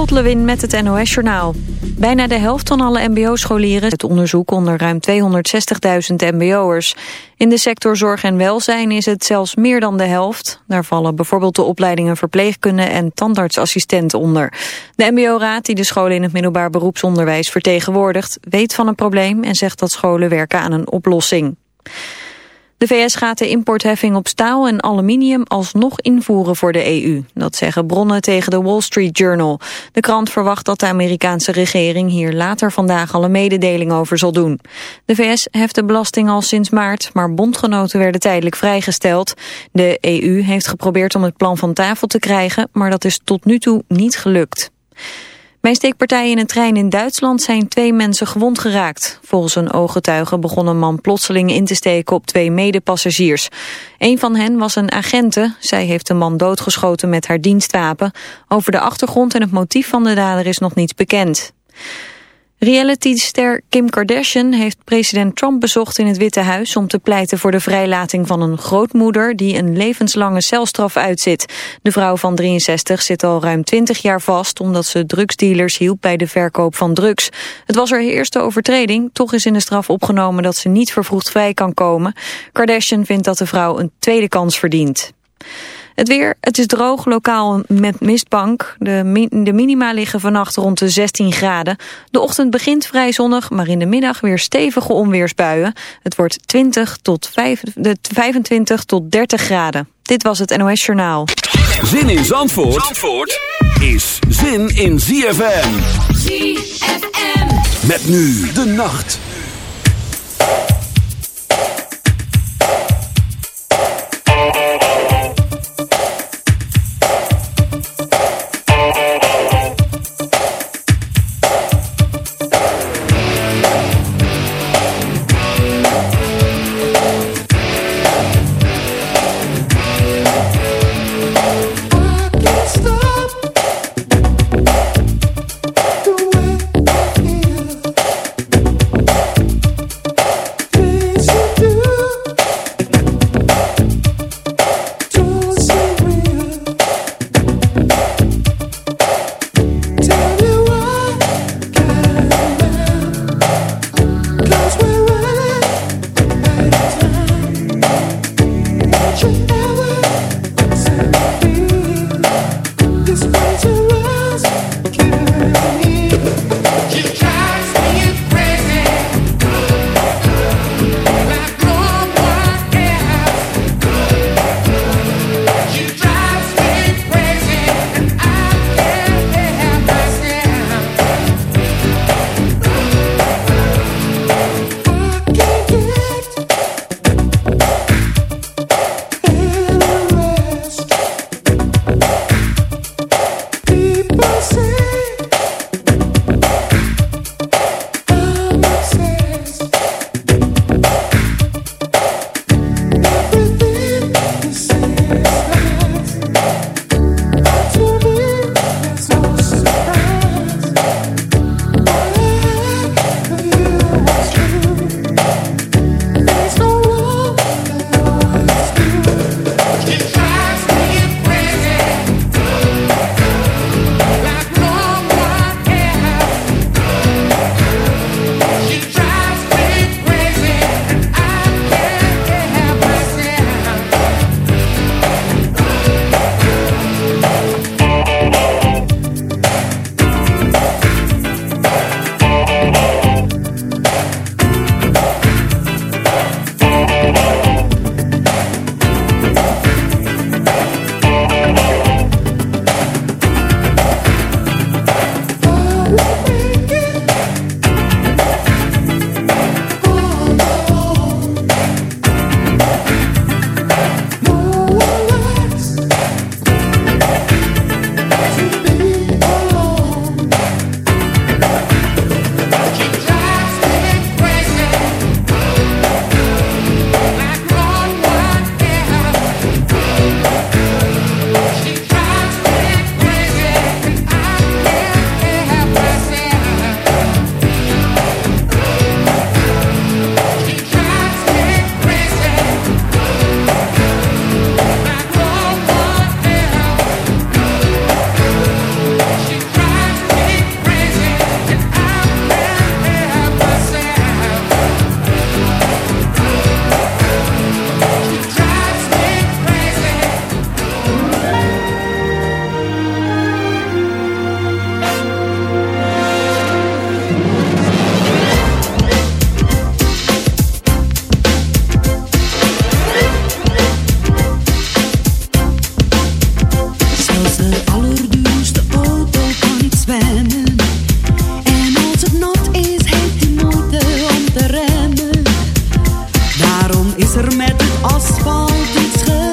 Lot met het NOS Journaal. Bijna de helft van alle mbo-scholieren het onderzoek onder ruim 260.000 mbo'ers. In de sector zorg en welzijn is het zelfs meer dan de helft. Daar vallen bijvoorbeeld de opleidingen verpleegkunde en tandartsassistent onder. De mbo-raad die de scholen in het middelbaar beroepsonderwijs vertegenwoordigt... weet van een probleem en zegt dat scholen werken aan een oplossing. De VS gaat de importheffing op staal en aluminium alsnog invoeren voor de EU. Dat zeggen bronnen tegen de Wall Street Journal. De krant verwacht dat de Amerikaanse regering hier later vandaag al een mededeling over zal doen. De VS heft de belasting al sinds maart, maar bondgenoten werden tijdelijk vrijgesteld. De EU heeft geprobeerd om het plan van tafel te krijgen, maar dat is tot nu toe niet gelukt. Bij een steekpartij in een trein in Duitsland zijn twee mensen gewond geraakt. Volgens een ooggetuige begon een man plotseling in te steken op twee medepassagiers. Een van hen was een agente. Zij heeft de man doodgeschoten met haar dienstwapen. Over de achtergrond en het motief van de dader is nog niets bekend. Realityster Kim Kardashian heeft president Trump bezocht in het Witte Huis om te pleiten voor de vrijlating van een grootmoeder die een levenslange celstraf uitzit. De vrouw van 63 zit al ruim 20 jaar vast omdat ze drugsdealers hielp bij de verkoop van drugs. Het was haar eerste overtreding, toch is in de straf opgenomen dat ze niet vervroegd vrij kan komen. Kardashian vindt dat de vrouw een tweede kans verdient. Het weer, het is droog, lokaal met mistbank. De, de minima liggen vannacht rond de 16 graden. De ochtend begint vrij zonnig, maar in de middag weer stevige onweersbuien. Het wordt 20 tot 5, de 25 tot 30 graden. Dit was het NOS Journaal. Zin in Zandvoort, Zandvoort is zin in ZFM. ZFM. Met nu de nacht. Is er met het asfalt iets gebeurd?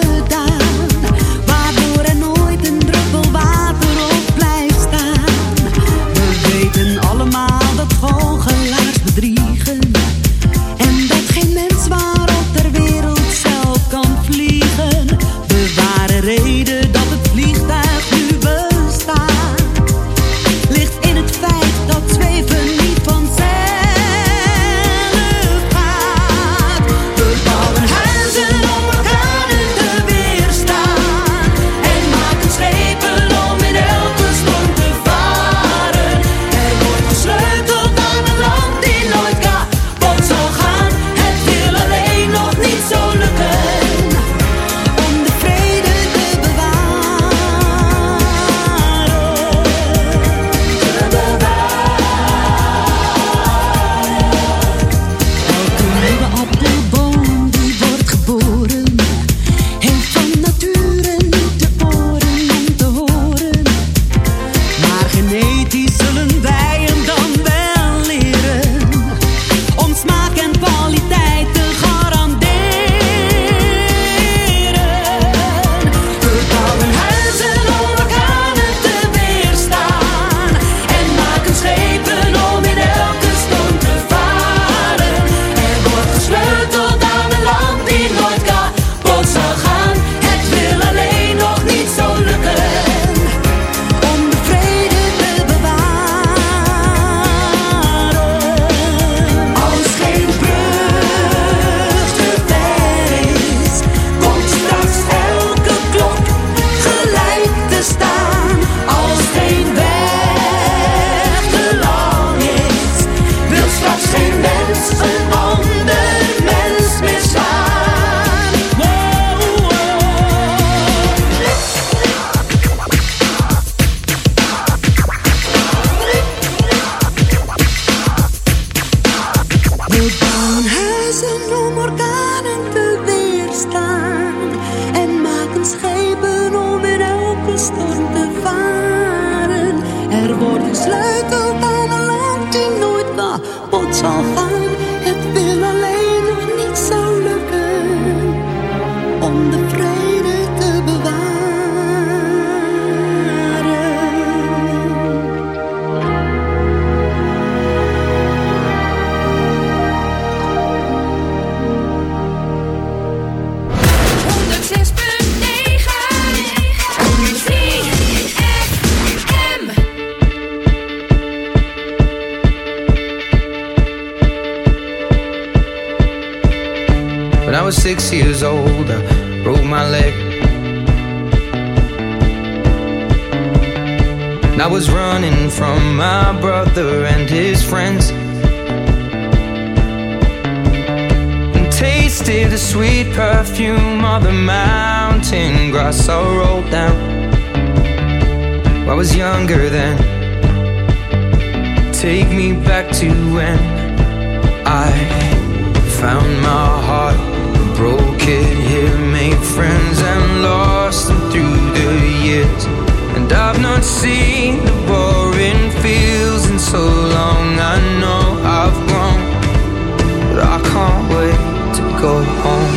home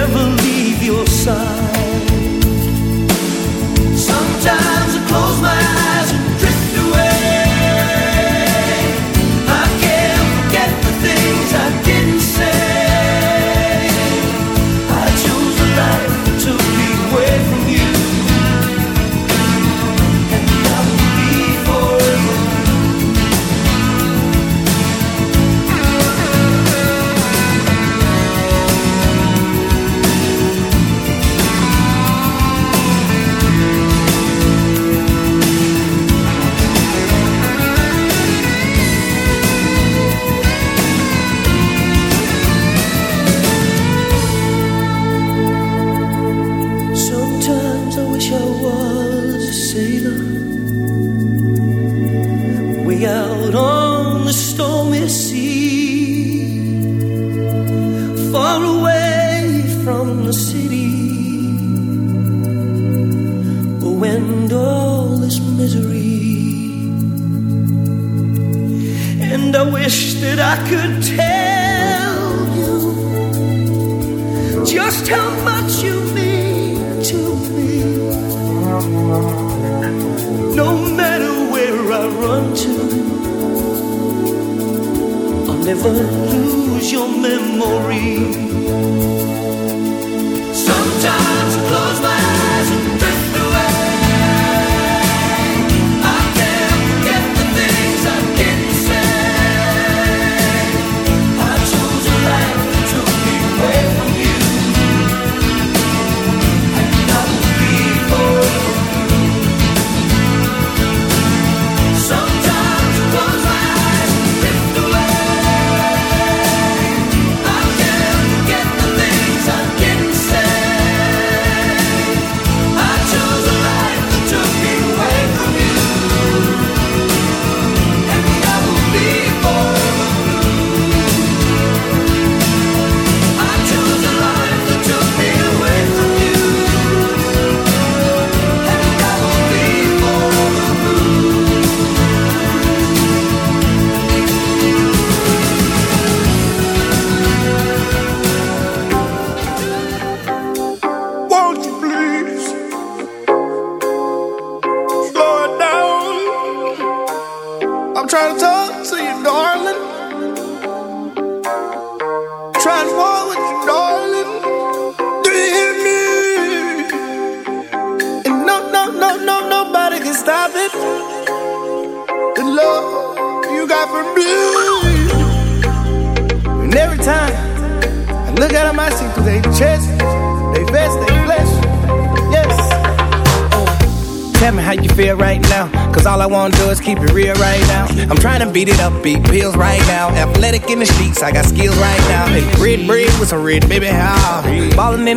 never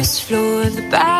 Highest floor the Bowery,